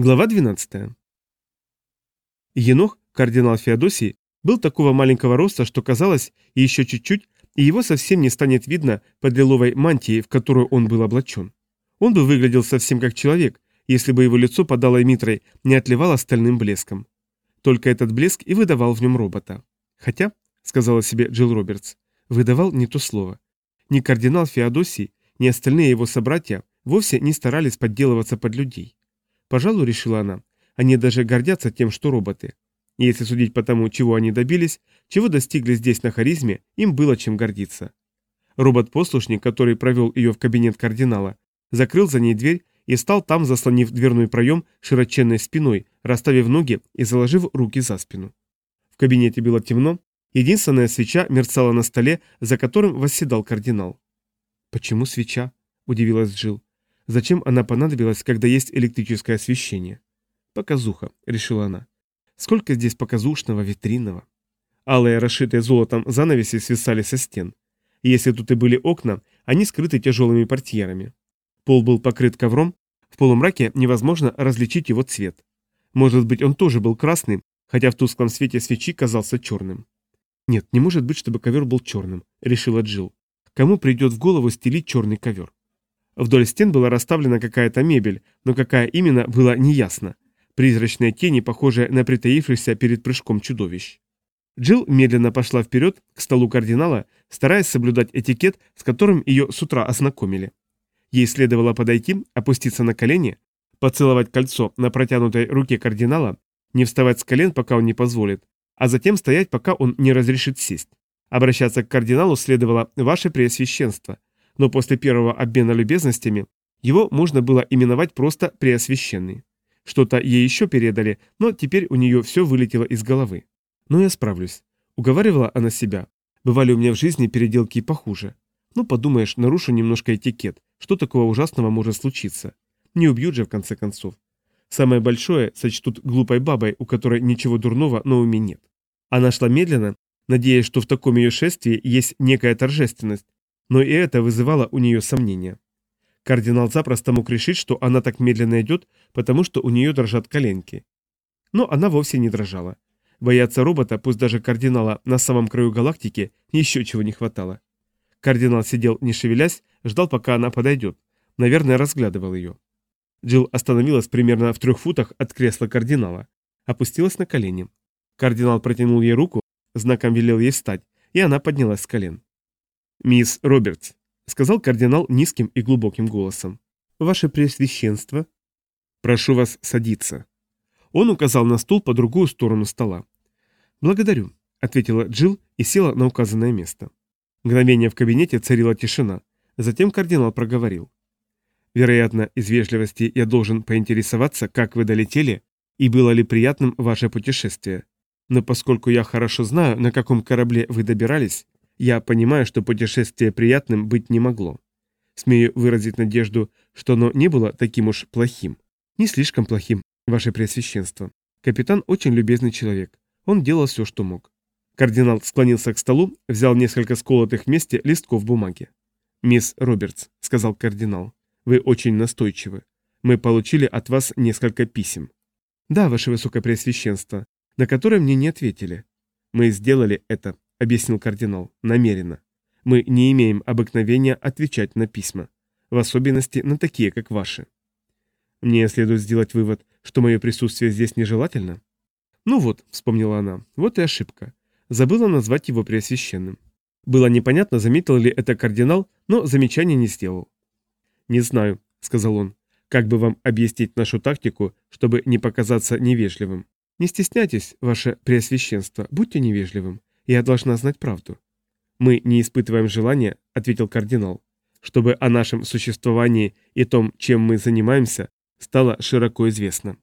Глава 12. Енох, кардинал Феодосий, был такого маленького роста, что казалось, еще чуть-чуть, и его совсем не станет видно под лиловой мантией, в которую он был облачен. Он бы выглядел совсем как человек, если бы его лицо под алой митрой не отливало стальным блеском. Только этот блеск и выдавал в нем робота. Хотя, сказала себе Джилл Робертс, выдавал не то слово. Ни кардинал Феодосий, ни остальные его собратья вовсе не старались подделываться под людей. Пожалуй, решила она, они даже гордятся тем, что роботы. И если судить по тому, чего они добились, чего достигли здесь на харизме, им было чем гордиться. Робот-послушник, который провел ее в кабинет кардинала, закрыл за ней дверь и стал там, заслонив дверной проем широченной спиной, расставив ноги и заложив руки за спину. В кабинете было темно, единственная свеча мерцала на столе, за которым восседал кардинал. «Почему свеча?» – удивилась Джилл. «Зачем она понадобилась, когда есть электрическое освещение?» «Показуха», – решила она. «Сколько здесь показушного, витринного?» Алые, расшитые золотом занавеси свисали со стен. Если тут и были окна, они скрыты тяжелыми портьерами. Пол был покрыт ковром, в полумраке невозможно различить его цвет. Может быть, он тоже был красный, хотя в тусклом свете свечи казался черным. «Нет, не может быть, чтобы ковер был черным», — решила Джилл. «Кому придет в голову стелить черный ковер?» Вдоль стен была расставлена какая-то мебель, но какая именно, было неясно. Призрачные тени, похожие на притаившихся перед прыжком чудовищ. Джилл медленно пошла вперед к столу кардинала, стараясь соблюдать этикет, с которым ее с утра ознакомили. Ей следовало подойти, опуститься на колени, поцеловать кольцо на протянутой руке кардинала, не вставать с колен, пока он не позволит, а затем стоять, пока он не разрешит сесть. Обращаться к кардиналу следовало «Ваше Преосвященство», но после первого обмена любезностями его можно было именовать просто «Преосвященный». Что-то ей еще передали, но теперь у нее все вылетело из головы. Но я справлюсь. Уговаривала она себя. Бывали у меня в жизни переделки похуже. Ну, подумаешь, нарушу немножко этикет. Что такого ужасного может случиться? Не убьют же, в конце концов. Самое большое сочтут глупой бабой, у которой ничего дурного на уме нет. Она шла медленно, надеясь, что в таком ее шествии есть некая торжественность, но и это вызывало у нее сомнения. Кардинал запросто мог решить, что она так медленно идет, потому что у нее дрожат коленки. Но она вовсе не дрожала. Бояться робота, пусть даже кардинала на самом краю галактики, еще чего не хватало. Кардинал сидел, не шевелясь, ждал, пока она подойдет. Наверное, разглядывал ее. Джилл остановилась примерно в трех футах от кресла кардинала. Опустилась на колени. Кардинал протянул ей руку, знаком велел ей встать, и она поднялась с колен. «Мисс Робертс», — сказал кардинал низким и глубоким голосом. «Ваше Преосвященство». «Прошу вас садиться». Он указал на стул по другую сторону стола. «Благодарю», — ответила Джилл и села на указанное место. Мгновение в кабинете царила тишина. Затем кардинал проговорил. «Вероятно, из вежливости я должен поинтересоваться, как вы долетели и было ли приятным ваше путешествие. Но поскольку я хорошо знаю, на каком корабле вы добирались, я понимаю, что путешествие приятным быть не могло. Смею выразить надежду, что оно не было таким уж плохим. Не слишком плохим, ваше Преосвященство. Капитан очень любезный человек. Он делал все, что мог. Кардинал склонился к столу, взял несколько сколотых вместе листков бумаги. «Мисс Робертс», — сказал кардинал, — «вы очень настойчивы. Мы получили от вас несколько писем». «Да, ваше высокопреосвященство, на которые мне не ответили». «Мы сделали это», — объяснил кардинал, — «намеренно. Мы не имеем обыкновения отвечать на письма, в особенности на такие, как ваши». «Мне следует сделать вывод, что мое присутствие здесь нежелательно?» «Ну вот», — вспомнила она, — «вот и ошибка забыла назвать его преосвященным. Было непонятно, заметил ли это кардинал, но замечания не сделал. «Не знаю», — сказал он, — «как бы вам объяснить нашу тактику, чтобы не показаться невежливым? Не стесняйтесь, ваше преосвященство, будьте невежливым, я должна знать правду». «Мы не испытываем желания», — ответил кардинал, «чтобы о нашем существовании и том, чем мы занимаемся, стало широко известно».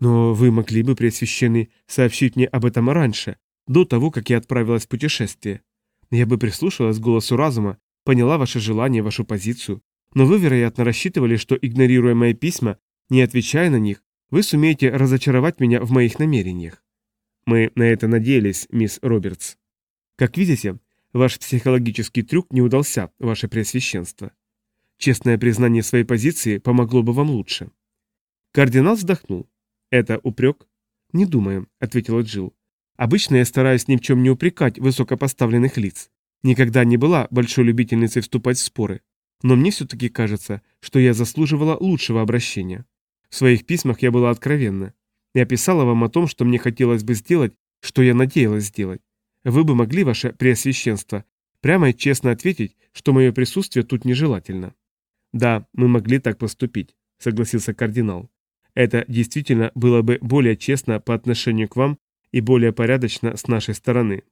«Но вы могли бы, Преосвященный, сообщить мне об этом раньше, до того, как я отправилась в путешествие. Я бы прислушалась к голосу разума, поняла ваше желание, вашу позицию, но вы, вероятно, рассчитывали, что, игнорируя мои письма, не отвечая на них, вы сумеете разочаровать меня в моих намерениях. Мы на это надеялись, мисс Робертс. Как видите, ваш психологический трюк не удался, ваше преосвященство. Честное признание своей позиции помогло бы вам лучше. Кардинал вздохнул. «Это упрек?» «Не думаю», — ответила Джилл. «Обычно я стараюсь ни в чем не упрекать высокопоставленных лиц. Никогда не была большой любительницей вступать в споры. Но мне все-таки кажется, что я заслуживала лучшего обращения. В своих письмах я была откровенна. Я писала вам о том, что мне хотелось бы сделать, что я надеялась сделать. Вы бы могли, ваше преосвященство, прямо и честно ответить, что мое присутствие тут нежелательно. Да, мы могли так поступить, согласился кардинал. Это действительно было бы более честно по отношению к вам и более порядочно с нашей стороны.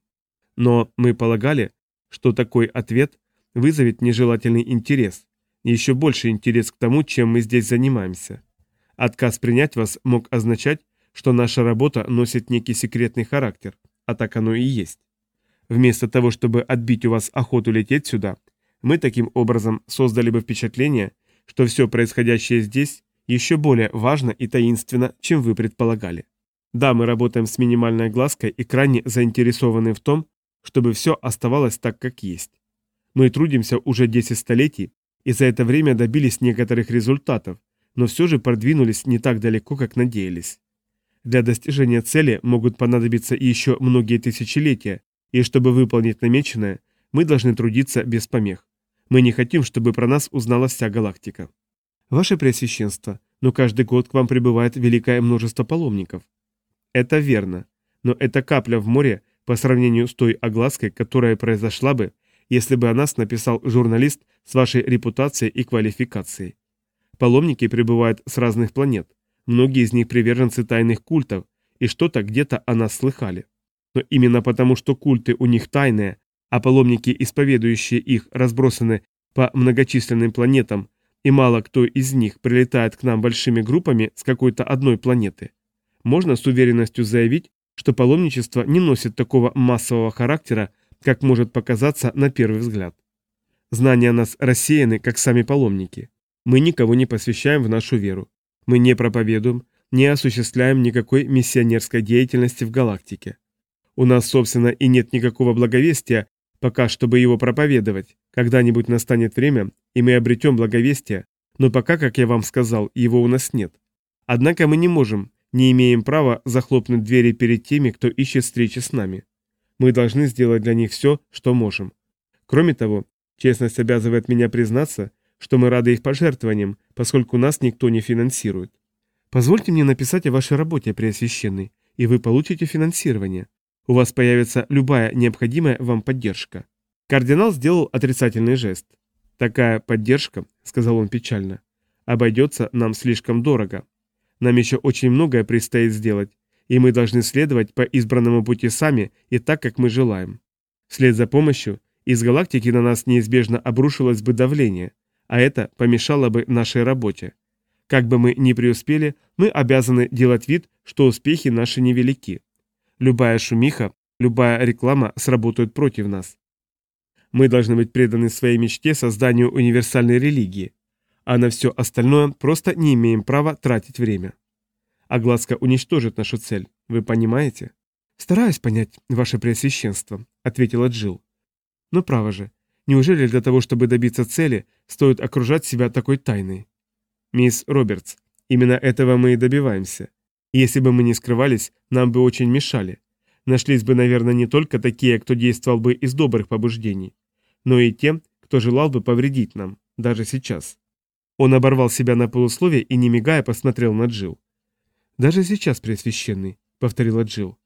Но мы полагали, что такой ответ вызовет нежелательный интерес, еще больше интерес к тому, чем мы здесь занимаемся. Отказ принять вас мог означать, что наша работа носит некий секретный характер, а так оно и есть. Вместо того, чтобы отбить у вас охоту лететь сюда, мы таким образом создали бы впечатление, что все происходящее здесь еще более важно и таинственно, чем вы предполагали. Да, мы работаем с минимальной глазкой и крайне заинтересованы в том, чтобы все оставалось так, как есть. Мы трудимся уже 10 столетий, и за это время добились некоторых результатов, но все же продвинулись не так далеко, как надеялись. Для достижения цели могут понадобиться еще многие тысячелетия, и чтобы выполнить намеченное, мы должны трудиться без помех. Мы не хотим, чтобы про нас узнала вся галактика. Ваше Преосвященство, но каждый год к вам прибывает великое множество паломников. Это верно, но это капля в море по сравнению с той оглаской, которая произошла бы, если бы о нас написал журналист с вашей репутацией и квалификацией. Паломники прибывают с разных планет, многие из них приверженцы тайных культов, и что-то где-то о нас слыхали. Но именно потому, что культы у них тайные, а паломники, исповедующие их, разбросаны по многочисленным планетам, и мало кто из них прилетает к нам большими группами с какой-то одной планеты, можно с уверенностью заявить, что паломничество не носит такого массового характера, как может показаться на первый взгляд. Знания нас рассеяны, как сами паломники. Мы никого не посвящаем в нашу веру. Мы не проповедуем, не осуществляем никакой миссионерской деятельности в галактике. У нас, собственно, и нет никакого благовестия, пока чтобы его проповедовать. Когда-нибудь настанет время, и мы обретем благовестие, но пока, как я вам сказал, его у нас нет. Однако мы не можем, не имеем права захлопнуть двери перед теми, кто ищет встречи с нами. Мы должны сделать для них все, что можем. Кроме того, честность обязывает меня признаться, что мы рады их пожертвованиям, поскольку нас никто не финансирует. Позвольте мне написать о вашей работе, Преосвященный, и вы получите финансирование. У вас появится любая необходимая вам поддержка. Кардинал сделал отрицательный жест. Такая поддержка, сказал он печально, обойдется нам слишком дорого. Нам еще очень многое предстоит сделать, и мы должны следовать по избранному пути сами и так, как мы желаем. Вслед за помощью из галактики на нас неизбежно обрушилось бы давление, а это помешало бы нашей работе. Как бы мы ни преуспели, мы обязаны делать вид, что успехи наши невелики. Любая шумиха, любая реклама сработают против нас. Мы должны быть преданы своей мечте созданию универсальной религии, а на все остальное просто не имеем права тратить время. Огласка уничтожит нашу цель, вы понимаете? Стараюсь понять, ваше преосвященство, ответила Джилл. Но право же, неужели для того, чтобы добиться цели, стоит окружать себя такой тайной? Мисс Робертс, именно этого мы и добиваемся. Если бы мы не скрывались, нам бы очень мешали. Нашлись бы, наверное, не только такие, кто действовал бы из добрых побуждений, но и те, кто желал бы повредить нам, даже сейчас. Он оборвал себя на полусловие и, не мигая, посмотрел на Джил. «Даже сейчас, Преосвященный», — повторила Джил.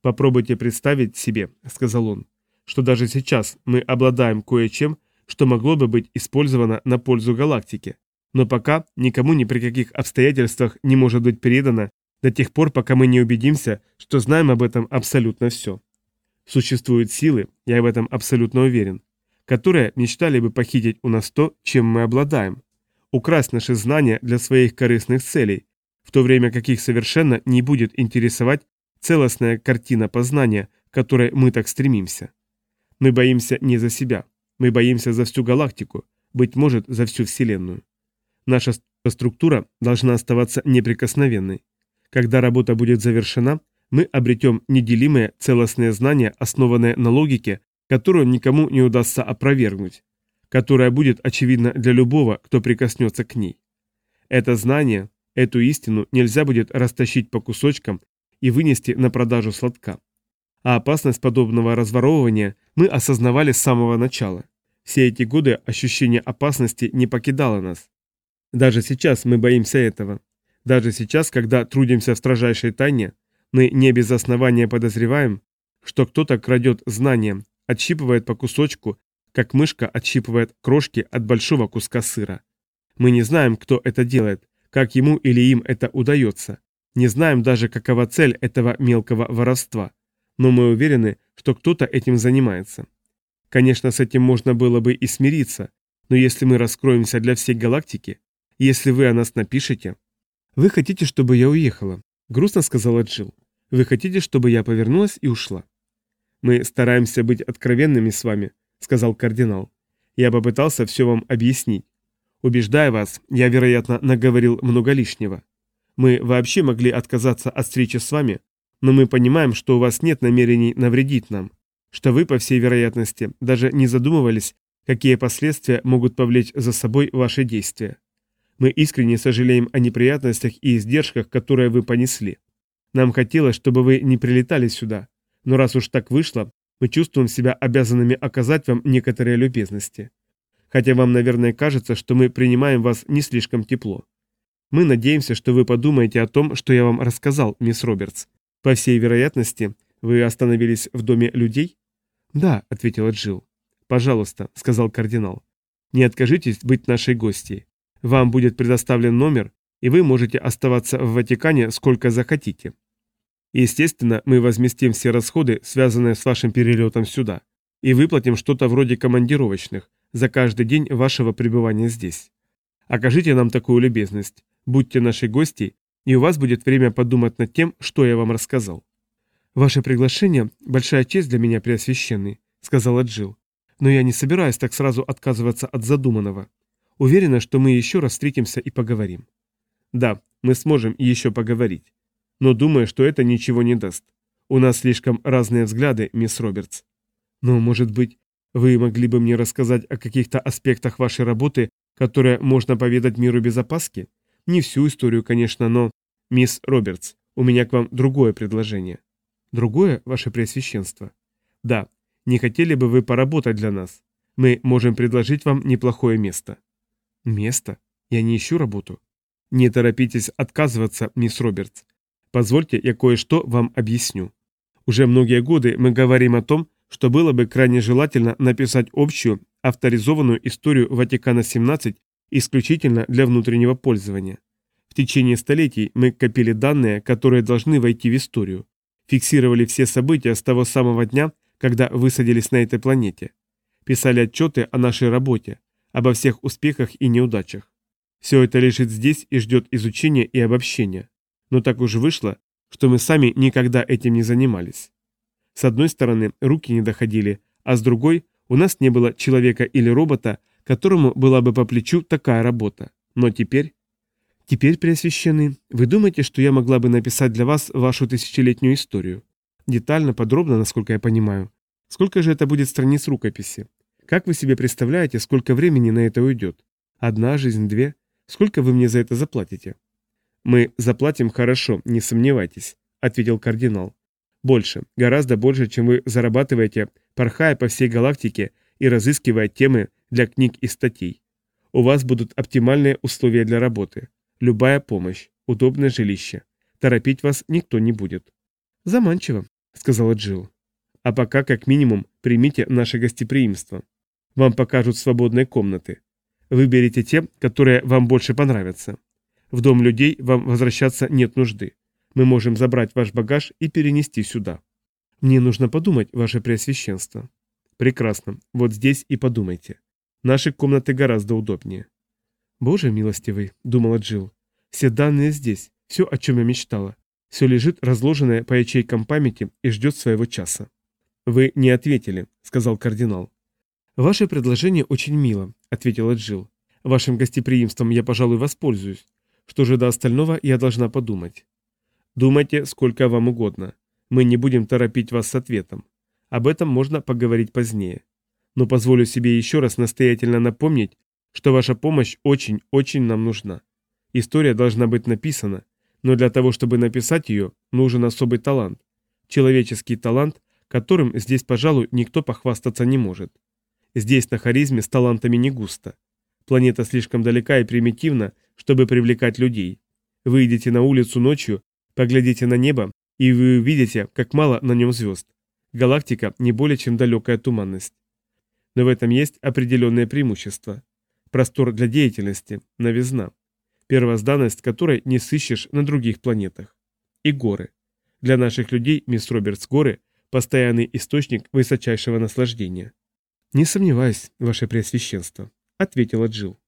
«Попробуйте представить себе», — сказал он, — «что даже сейчас мы обладаем кое-чем, что могло бы быть использовано на пользу галактики, но пока никому ни при каких обстоятельствах не может быть передано до тех пор, пока мы не убедимся, что знаем об этом абсолютно все. Существуют силы, я в этом абсолютно уверен, которые мечтали бы похитить у нас то, чем мы обладаем, украсть наши знания для своих корыстных целей, в то время как их совершенно не будет интересовать целостная картина познания, к которой мы так стремимся. Мы боимся не за себя, мы боимся за всю галактику, быть может, за всю Вселенную. Наша структура должна оставаться неприкосновенной. Когда работа будет завершена, мы обретем неделимые целостные знания, основанные на логике, которую никому не удастся опровергнуть, которая будет очевидна для любого, кто прикоснется к ней. Это знание, Эту истину нельзя будет растащить по кусочкам и вынести на продажу сладка. А опасность подобного разворовывания мы осознавали с самого начала. Все эти годы ощущение опасности не покидало нас. Даже сейчас мы боимся этого. Даже сейчас, когда трудимся в строжайшей тайне, мы не без основания подозреваем, что кто-то крадет знания, отщипывает по кусочку, как мышка отщипывает крошки от большого куска сыра. Мы не знаем, кто это делает, как ему или им это удается. Не знаем даже, какова цель этого мелкого воровства. Но мы уверены, что кто-то этим занимается. Конечно, с этим можно было бы и смириться, но если мы раскроемся для всей галактики, если вы о нас напишете... Вы хотите, чтобы я уехала, грустно сказала Джилл. Вы хотите, чтобы я повернулась и ушла? Мы стараемся быть откровенными с вами, сказал кардинал. Я попытался все вам объяснить. Убеждая вас, я, вероятно, наговорил много лишнего. Мы вообще могли отказаться от встречи с вами, но мы понимаем, что у вас нет намерений навредить нам, что вы, по всей вероятности, даже не задумывались, какие последствия могут повлечь за собой ваши действия. Мы искренне сожалеем о неприятностях и издержках, которые вы понесли. Нам хотелось, чтобы вы не прилетали сюда, но раз уж так вышло, мы чувствуем себя обязанными оказать вам некоторые любезности. Хотя вам, наверное, кажется, что мы принимаем вас не слишком тепло. Мы надеемся, что вы подумаете о том, что я вам рассказал, мисс Робертс. По всей вероятности, вы остановились в доме людей? Да, ответила Джилл. Пожалуйста, сказал кардинал. Не откажитесь быть нашей гостьей. Вам будет предоставлен номер, и вы можете оставаться в Ватикане сколько захотите. Естественно, мы возместим все расходы, связанные с вашим перелетом сюда, и выплатим что-то вроде командировочных за каждый день вашего пребывания здесь. Окажите нам такую любезность, будьте нашей гостьей, и у вас будет время подумать над тем, что я вам рассказал. «Ваше приглашение – большая честь для меня, Преосвященный», – сказала Джилл. «Но я не собираюсь так сразу отказываться от задуманного. Уверена, что мы еще раз встретимся и поговорим». «Да, мы сможем еще поговорить. Но думаю, что это ничего не даст. У нас слишком разные взгляды, мисс Робертс. Но, может быть, вы могли бы мне рассказать о каких-то аспектах вашей работы, которые можно поведать миру без опаски? Не всю историю, конечно, но... Мисс Робертс, у меня к вам другое предложение. Другое, ваше преосвященство? Да. Не хотели бы вы поработать для нас? Мы можем предложить вам неплохое место. Место? Я не ищу работу. Не торопитесь отказываться, мисс Робертс. Позвольте, я кое-что вам объясню. Уже многие годы мы говорим о том, что было бы крайне желательно написать общую, авторизованную историю Ватикана-17 исключительно для внутреннего пользования. В течение столетий мы копили данные, которые должны войти в историю. Фиксировали все события с того самого дня, когда высадились на этой планете. Писали отчеты о нашей работе, обо всех успехах и неудачах. Все это лежит здесь и ждет изучения и обобщения. Но так уж вышло, что мы сами никогда этим не занимались. С одной стороны, руки не доходили, а с другой, у нас не было человека или робота, которому была бы по плечу такая работа. Но теперь... Теперь, Преосвященный, вы думаете, что я могла бы написать для вас вашу тысячелетнюю историю? Детально, подробно, насколько я понимаю. Сколько же это будет страниц рукописи? Как вы себе представляете, сколько времени на это уйдет? Одна жизнь, две? Сколько вы мне за это заплатите? «Мы заплатим хорошо, не сомневайтесь», — ответил кардинал. «Больше, гораздо больше, чем вы зарабатываете, порхая по всей галактике и разыскивая темы для книг и статей. У вас будут оптимальные условия для работы, любая помощь, удобное жилище. Торопить вас никто не будет». «Заманчиво», — сказала Джилл. «А пока, как минимум, примите наше гостеприимство. Вам покажут свободные комнаты. Выберите те, которые вам больше понравятся. В дом людей вам возвращаться нет нужды. Мы можем забрать ваш багаж и перенести сюда. Мне нужно подумать, ваше преосвященство. Прекрасно. Вот здесь и подумайте. Наши комнаты гораздо удобнее. Боже милостивый, думала Джилл. Все данные здесь, все, о чем я мечтала. Все лежит разложенное по ячейкам памяти и ждет своего часа. Вы не ответили, сказал кардинал. Ваше предложение очень мило, ответила Джилл. Вашим гостеприимством я, пожалуй, воспользуюсь. Что же до остального, я должна подумать. Думайте, сколько вам угодно. Мы не будем торопить вас с ответом. Об этом можно поговорить позднее. Но позволю себе еще раз настоятельно напомнить, что ваша помощь очень-очень нам нужна. История должна быть написана, но для того, чтобы написать ее, нужен особый талант. Человеческий талант, которым здесь, пожалуй, никто похвастаться не может. Здесь, на харизме, с талантами не густо. Планета слишком далека и примитивна, чтобы привлекать людей. Выйдите на улицу ночью, поглядите на небо, и вы увидите, как мало на нем звезд. Галактика не более чем далекая туманность. Но в этом есть определенные преимущества. Простор для деятельности, новизна. Первозданность, которой не сыщешь на других планетах. И горы. Для наших людей, мисс Робертс, горы – постоянный источник высочайшего наслаждения. «Не сомневаюсь, ваше преосвященство», – ответила Джилл.